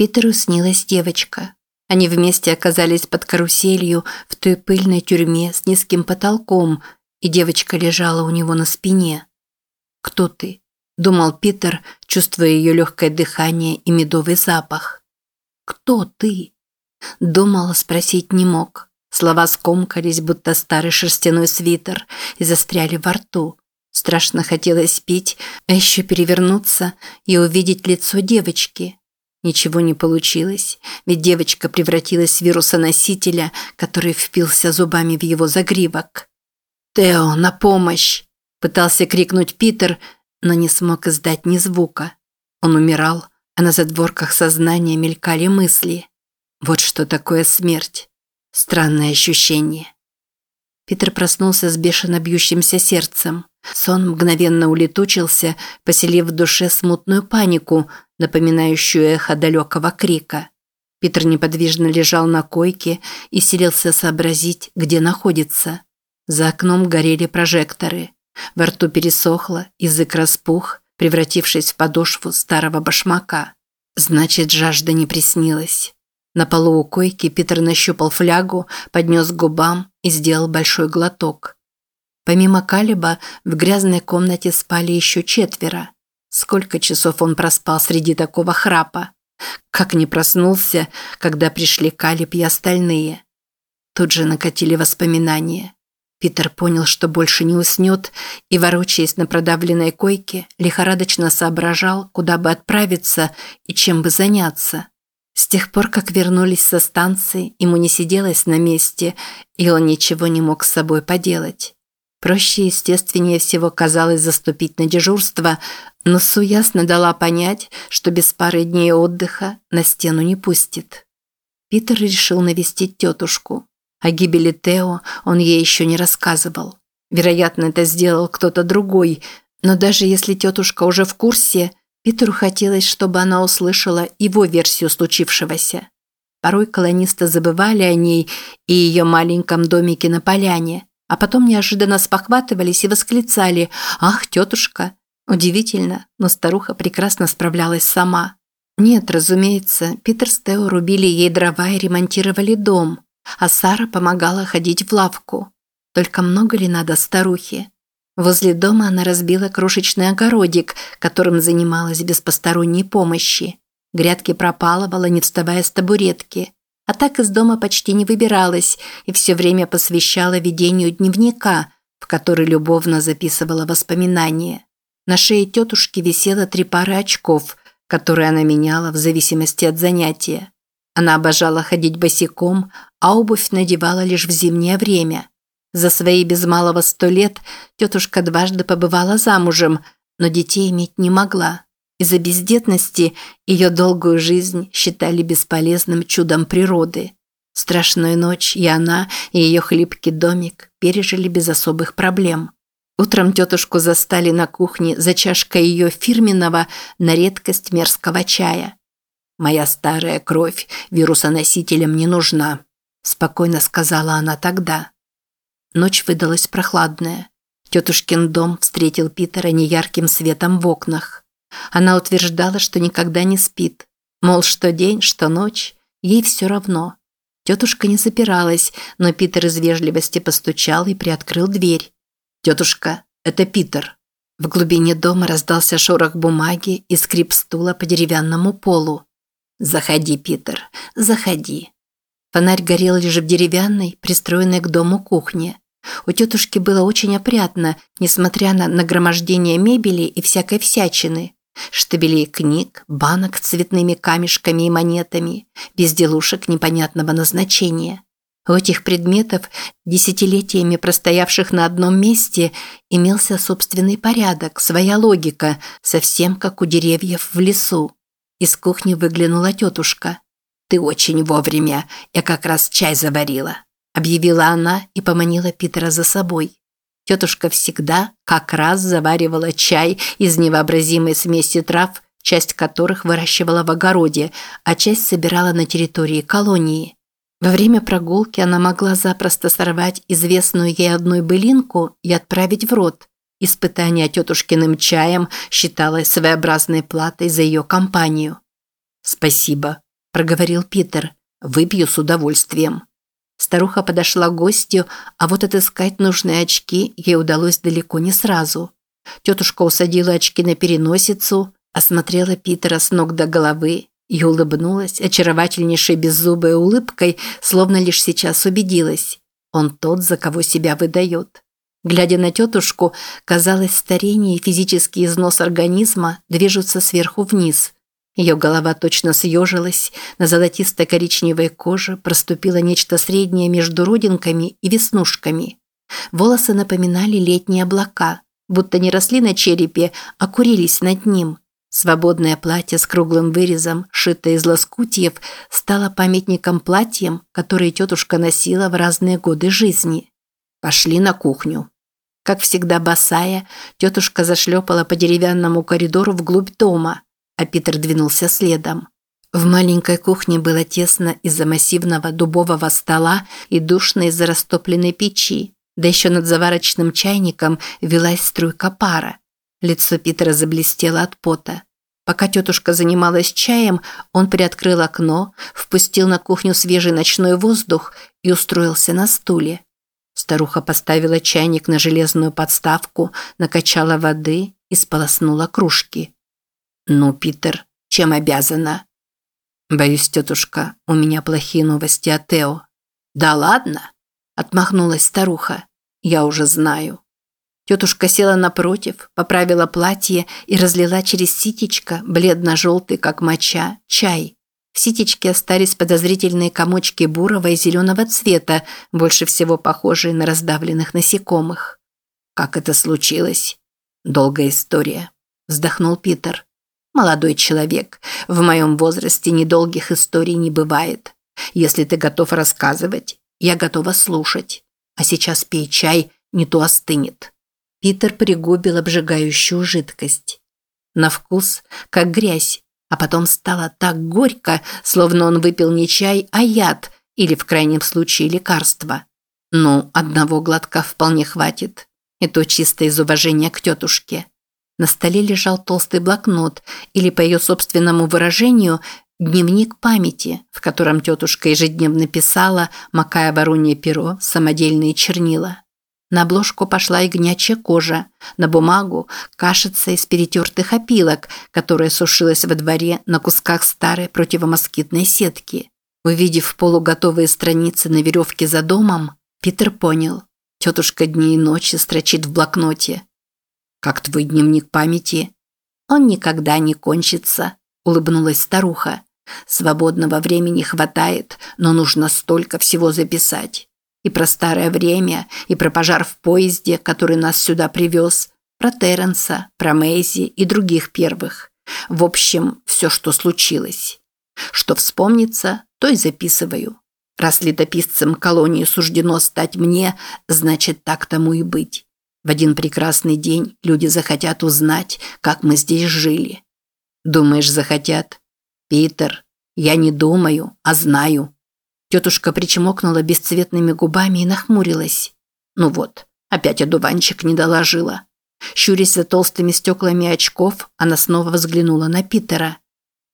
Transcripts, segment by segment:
Питеру снилась девочка. Они вместе оказались под каруселью в той пыльной тюрьме с низким потолком, и девочка лежала у него на спине. «Кто ты?» – думал Питер, чувствуя ее легкое дыхание и медовый запах. «Кто ты?» Думал, спросить не мог. Слова скомкались, будто старый шерстяной свитер, и застряли во рту. Страшно хотелось пить, а еще перевернуться и увидеть лицо девочки. Ничего не получилось, ведь девочка превратилась в вирусоносителя, который впился зубами в его загривок. «Тео, на помощь!» – пытался крикнуть Питер, но не смог издать ни звука. Он умирал, а на задворках сознания мелькали мысли. Вот что такое смерть. Странное ощущение. Питер проснулся с бешено бьющимся сердцем. Сон мгновенно улетучился, поселив в душе смутную панику, напоминающую эхо далекого крика. Питер неподвижно лежал на койке и селился сообразить, где находится. За окном горели прожекторы. Во рту пересохло, язык распух, превратившись в подошву старого башмака. Значит, жажда не приснилась. На полу у койки Питер нащупал флягу, поднес к губам и сделал большой глоток. Помимо Калиба, в грязной комнате спали еще четверо. Сколько часов он проспал среди такого храпа? Как не проснулся, когда пришли Калиб и остальные? Тут же накатили воспоминания. Питер понял, что больше не уснет, и, ворочаясь на продавленной койке, лихорадочно соображал, куда бы отправиться и чем бы заняться. С тех пор, как вернулись со станции, ему не сиделось на месте, и он ничего не мог с собой поделать. Проще и естественнее всего казалось заступить на дежурство, но Су ясно дала понять, что без пары дней отдыха на стену не пустит. Питер решил навестить тетушку. О гибели Тео он ей еще не рассказывал. Вероятно, это сделал кто-то другой, но даже если тетушка уже в курсе, Питеру хотелось, чтобы она услышала его версию случившегося. Порой колонисты забывали о ней и ее маленьком домике на поляне, а потом неожиданно спохватывались и восклицали «Ах, тетушка!». Удивительно, но старуха прекрасно справлялась сама. Нет, разумеется, Питер с Тео рубили ей дрова и ремонтировали дом, а Сара помогала ходить в лавку. Только много ли надо старухе? Возле дома она разбила крошечный огородик, которым занималась без посторонней помощи. Грядки пропалывала, не вставая с табуретки. А так из дома почти не выбиралась и все время посвящала ведению дневника, в который любовно записывала воспоминания. На шее тетушки висело три пары очков, которые она меняла в зависимости от занятия. Она обожала ходить босиком, а обувь надевала лишь в зимнее время. За свои без малого сто лет тетушка дважды побывала замужем, но детей иметь не могла. Из-за бездетности ее долгую жизнь считали бесполезным чудом природы. Страшную ночь и она, и ее хлипкий домик пережили без особых проблем. Утром тетушку застали на кухне за чашкой ее фирменного на редкость мерзкого чая. «Моя старая кровь вирусоносителям не нужна», – спокойно сказала она тогда. Ночь выдалась прохладная. Тетушкин дом встретил Питера неярким светом в окнах. Она утверждала, что никогда не спит. Мол, что день, что ночь, ей все равно. Тетушка не запиралась, но Питер из вежливости постучал и приоткрыл дверь. «Тетушка, это Питер». В глубине дома раздался шорох бумаги и скрип стула по деревянному полу. «Заходи, Питер, заходи». Фонарь горел лишь в деревянной, пристроенной к дому кухне. У тетушки было очень опрятно, несмотря на нагромождение мебели и всякой всячины. Штабелей книг, банок с цветными камешками и монетами, безделушек непонятного назначения. У этих предметов, десятилетиями простоявших на одном месте, имелся собственный порядок, своя логика, совсем как у деревьев в лесу. Из кухни выглянула тетушка. «Ты очень вовремя, я как раз чай заварила», объявила она и поманила Питера за собой. Тетушка всегда как раз заваривала чай из невообразимой смеси трав, часть которых выращивала в огороде, а часть собирала на территории колонии. Во время прогулки она могла запросто сорвать известную ей одной былинку и отправить в рот. Испытание тетушкиным чаем считалось своеобразной платой за ее компанию. «Спасибо», – проговорил Питер. «Выпью с удовольствием». Старуха подошла к гостю, а вот отыскать нужные очки ей удалось далеко не сразу. Тетушка усадила очки на переносицу, осмотрела Питера с ног до головы и улыбнулась очаровательнейшей беззубой улыбкой, словно лишь сейчас убедилась. Он тот, за кого себя выдает. Глядя на тетушку, казалось, старение и физический износ организма движутся сверху вниз. Ее голова точно съежилась, на золотисто-коричневой коже проступило нечто среднее между родинками и веснушками. Волосы напоминали летние облака, будто не росли на черепе, а курились над ним. Свободное платье с круглым вырезом, шитое из лоскутьев, стало памятником платьем, которые тетушка носила в разные годы жизни. Пошли на кухню. Как всегда босая, тетушка зашлепала по деревянному коридору вглубь дома, а Питер двинулся следом. В маленькой кухне было тесно из-за массивного дубового стола и душно из-за растопленной печи, да еще над заварочным чайником велась струйка пара. Лицо Питера заблестело от пота. Пока тетушка занималась чаем, он приоткрыл окно, впустил на кухню свежий ночной воздух и устроился на стуле. Старуха поставила чайник на железную подставку, накачала воды и сполоснула кружки. «Ну, Питер, чем обязана?» «Боюсь, тетушка, у меня плохие новости от Тео». «Да ладно?» – отмахнулась старуха. «Я уже знаю». Тетушка села напротив, поправила платье и разлила через ситечко, бледно-желтый, как моча, чай. В ситечке остались подозрительные комочки бурого и зеленого цвета, больше всего похожие на раздавленных насекомых. «Как это случилось?» «Долгая история», – вздохнул Питер. «Молодой человек, в моем возрасте недолгих историй не бывает. Если ты готов рассказывать, я готова слушать. А сейчас пей чай, не то остынет». Питер пригубил обжигающую жидкость. На вкус, как грязь, а потом стало так горько, словно он выпил не чай, а яд или, в крайнем случае, лекарство. Ну, одного глотка вполне хватит. И то чисто из уважения к тетушке. На столе лежал толстый блокнот, или, по ее собственному выражению, дневник памяти, в котором тетушка ежедневно писала, макая воронье перо, самодельные чернила. На обложку пошла ягнячья кожа, на бумагу – кашица из перетертых опилок, которая сушилась во дворе на кусках старой противомоскитной сетки. Увидев полуготовые страницы на веревке за домом, Питер понял. Тетушка дни и ночи строчит в блокноте. «Как твой дневник памяти?» «Он никогда не кончится», – улыбнулась старуха. «Свободного времени хватает, но нужно столько всего записать». И про старое время, и про пожар в поезде, который нас сюда привез, про Терренса, про Мэйзи и других первых. В общем, все, что случилось. Что вспомнится, то и записываю. Раз летописцем колонии суждено стать мне, значит, так тому и быть. В один прекрасный день люди захотят узнать, как мы здесь жили. Думаешь, захотят? Питер, я не думаю, а знаю. Тетушка причмокнула бесцветными губами и нахмурилась. Ну вот, опять одуванчик не доложила. Щурясь за толстыми стеклами очков, она снова взглянула на Питера.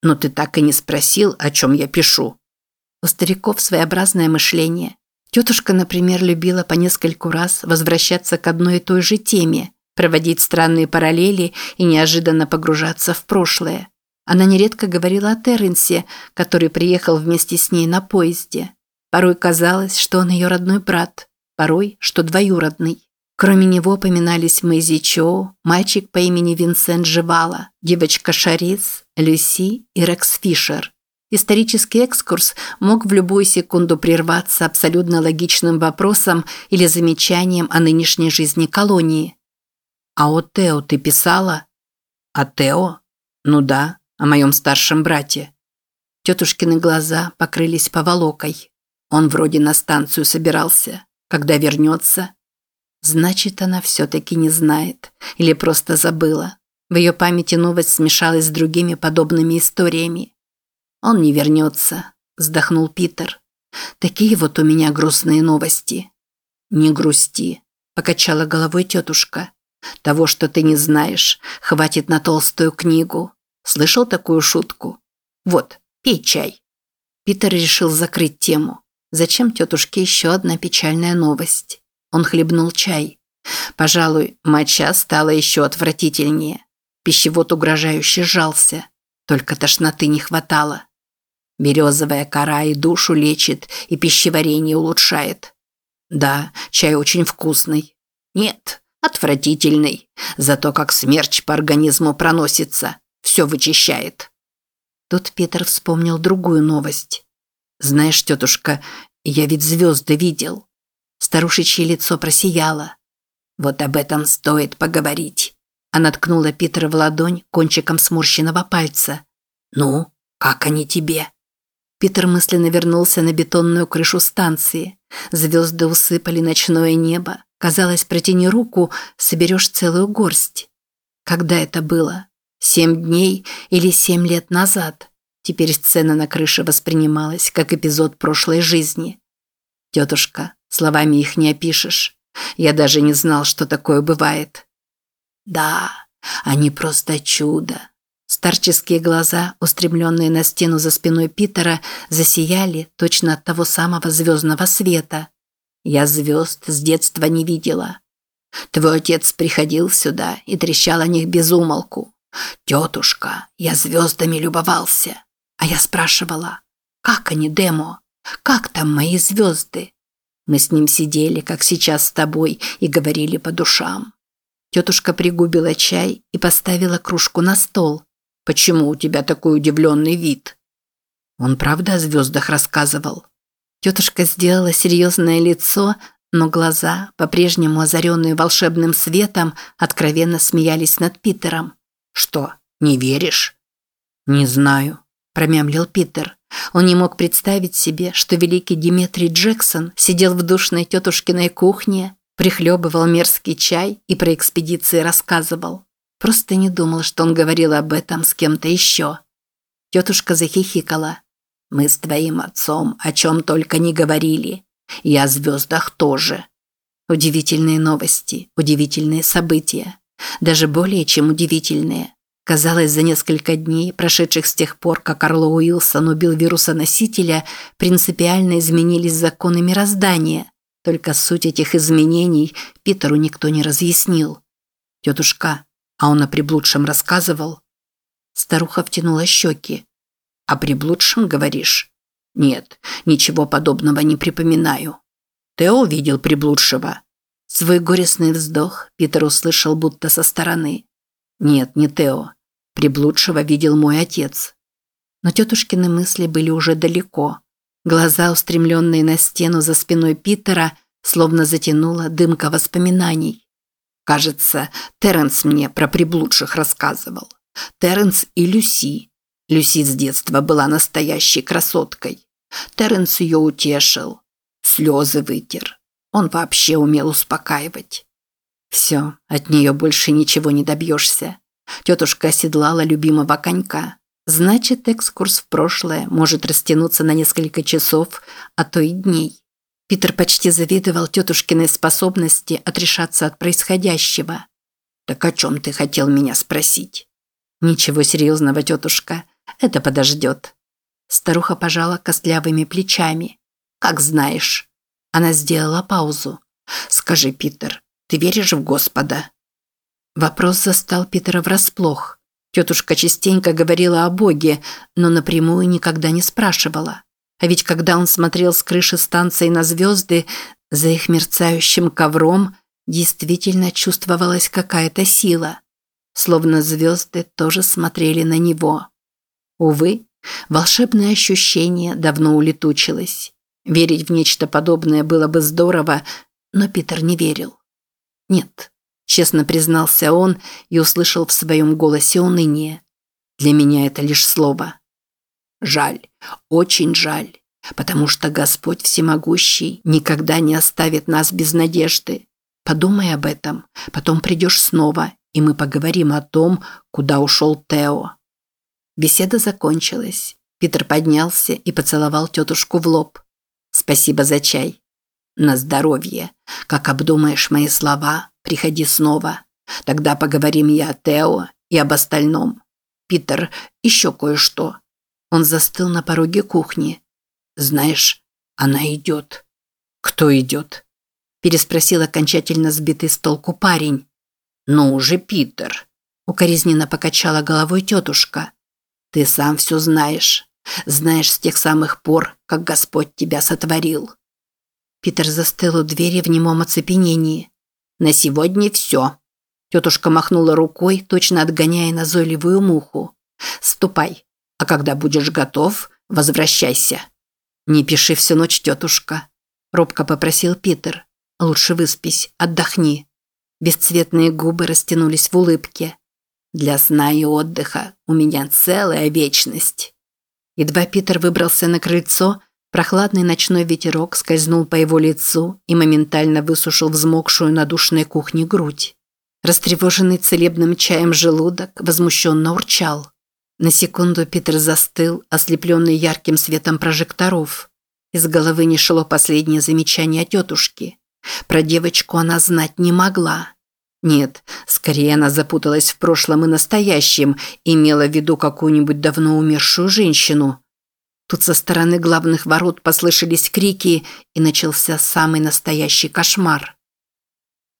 «Но ты так и не спросил, о чем я пишу». У стариков своеобразное мышление. Тетушка, например, любила по нескольку раз возвращаться к одной и той же теме, проводить странные параллели и неожиданно погружаться в прошлое. Она нередко говорила о Терренсе, который приехал вместе с ней на поезде. Порой казалось, что он ее родной брат, порой, что двоюродный. Кроме него упоминались Мэйзи Чоу, мальчик по имени Винсент Живала, девочка Шарис, Люси и Рекс Фишер. Исторический экскурс мог в любую секунду прерваться абсолютно логичным вопросом или замечанием о нынешней жизни колонии. «А о Тео ты писала?» «О Тео? Ну да, о моем старшем брате. Тетушкины глаза покрылись поволокой. Он вроде на станцию собирался. Когда вернется? Значит, она все-таки не знает. Или просто забыла. В ее памяти новость смешалась с другими подобными историями. «Он не вернется», – вздохнул Питер. «Такие вот у меня грустные новости». «Не грусти», – покачала головой тетушка. «Того, что ты не знаешь, хватит на толстую книгу. Слышал такую шутку? Вот, пей чай. Питер решил закрыть тему. Зачем тетушке еще одна печальная новость? Он хлебнул чай. Пожалуй, моча стала еще отвратительнее. Пищевод угрожающе сжался. Только тошноты не хватало. Березовая кора и душу лечит, и пищеварение улучшает. Да, чай очень вкусный. Нет, отвратительный. Зато как смерч по организму проносится. Все вычищает. Тут Питер вспомнил другую новость. «Знаешь, тетушка, я ведь звезды видел». Старушечье лицо просияло. «Вот об этом стоит поговорить». Она ткнула Питера в ладонь кончиком сморщенного пальца. «Ну, как они тебе?» Питер мысленно вернулся на бетонную крышу станции. Звезды усыпали ночное небо. Казалось, протяни руку, соберешь целую горсть. Когда это было? Семь дней или семь лет назад? Теперь сцена на крыше воспринималась как эпизод прошлой жизни. Тетушка, словами их не опишешь. Я даже не знал, что такое бывает. Да, они просто чудо. Старческие глаза, устремленные на стену за спиной Питера, засияли точно от того самого звездного света. Я звезд с детства не видела. Твой отец приходил сюда и трещал о них без умолку. «Тетушка, я звездами любовался». А я спрашивала, «Как они, Демо? Как там мои звезды?» Мы с ним сидели, как сейчас с тобой, и говорили по душам. Тетушка пригубила чай и поставила кружку на стол. Почему у тебя такой удивленный вид?» Он правда о звездах рассказывал. Тетушка сделала серьезное лицо, но глаза, по-прежнему озаренные волшебным светом, откровенно смеялись над Питером. «Что, не веришь?» «Не знаю», – промямлил Питер. Он не мог представить себе, что великий Диметрий Джексон сидел в душной тетушкиной кухне, прихлебывал мерзкий чай и про экспедиции рассказывал. Просто не думал, что он говорил об этом с кем-то еще. Тетушка захихикала. «Мы с твоим отцом о чем только не говорили. И о звездах тоже». Удивительные новости, удивительные события. Даже более чем удивительные. Казалось, за несколько дней, прошедших с тех пор, как Орло Уилсон убил вирусоносителя, принципиально изменились законы мироздания. Только суть этих изменений Питеру никто не разъяснил. «Тетушка, а он о приблудшем рассказывал? Старуха втянула щеки. О приблудшем, говоришь? Нет, ничего подобного не припоминаю. Тео видел приблудшего. Свой горестный вздох Питер услышал будто со стороны. Нет, не Тео. Приблудшего видел мой отец. Но тетушкины мысли были уже далеко. Глаза, устремленные на стену за спиной Питера, словно затянула дымка воспоминаний. Кажется, Терренс мне про приблудших рассказывал. Терренс и Люси. Люси с детства была настоящей красоткой. Терренс ее утешил. Слезы вытер. Он вообще умел успокаивать. Все, от нее больше ничего не добьешься. Тетушка оседлала любимого конька. Значит, экскурс в прошлое может растянуться на несколько часов, а то и дней. Питер почти завидовал тетушкиной способности отрешаться от происходящего. «Так о чем ты хотел меня спросить?» «Ничего серьезного, тетушка. Это подождет». Старуха пожала костлявыми плечами. «Как знаешь». Она сделала паузу. «Скажи, Питер, ты веришь в Господа?» Вопрос застал Питера врасплох. Тетушка частенько говорила о Боге, но напрямую никогда не спрашивала. А ведь когда он смотрел с крыши станции на звезды, за их мерцающим ковром действительно чувствовалась какая-то сила. Словно звезды тоже смотрели на него. Увы, волшебное ощущение давно улетучилось. Верить в нечто подобное было бы здорово, но Питер не верил. Нет, честно признался он и услышал в своем голосе уныние. Для меня это лишь слово. Жаль, очень жаль, потому что Господь Всемогущий никогда не оставит нас без надежды. Подумай об этом, потом придешь снова, и мы поговорим о том, куда ушел Тео. Беседа закончилась. Питер поднялся и поцеловал тетушку в лоб. «Спасибо за чай». «На здоровье. Как обдумаешь мои слова, приходи снова. Тогда поговорим и о Тео, и об остальном. Питер, еще кое-что. Он застыл на пороге кухни. Знаешь, она идет». «Кто идет?» – переспросил окончательно сбитый с толку парень. «Ну уже, Питер», – укоризненно покачала головой тетушка. «Ты сам все знаешь. Знаешь с тех самых пор, как Господь тебя сотворил». Питер застыл у двери в немом оцепенении. «На сегодня все». Тетушка махнула рукой, точно отгоняя назойливую муху. «Ступай, а когда будешь готов, возвращайся». «Не пиши всю ночь, тетушка», Робко попросил Питер. «Лучше выспись, отдохни». Бесцветные губы растянулись в улыбке. «Для сна и отдыха у меня целая вечность». Едва Питер выбрался на крыльцо, прохладный ночной ветерок скользнул по его лицу и моментально высушил взмокшую на душной кухне грудь. Растревоженный целебным чаем желудок возмущенно урчал. На секунду Питер застыл, ослепленный ярким светом прожекторов. Из головы не шло последнее замечание тетушки. Про девочку она знать не могла. Нет, скорее она запуталась в прошлом и настоящем, имела в виду какую-нибудь давно умершую женщину. Тут со стороны главных ворот послышались крики, и начался самый настоящий кошмар.